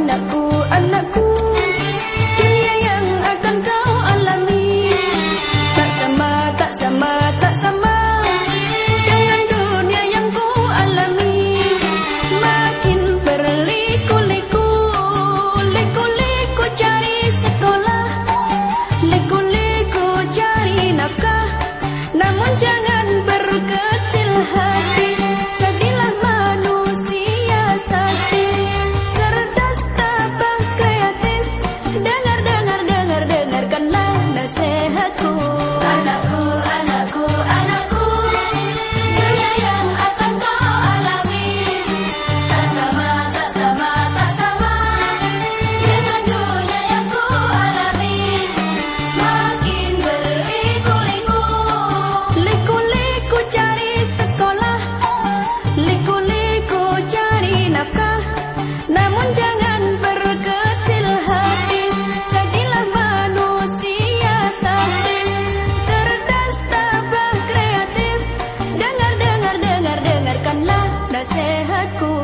anakku anakku सेहत को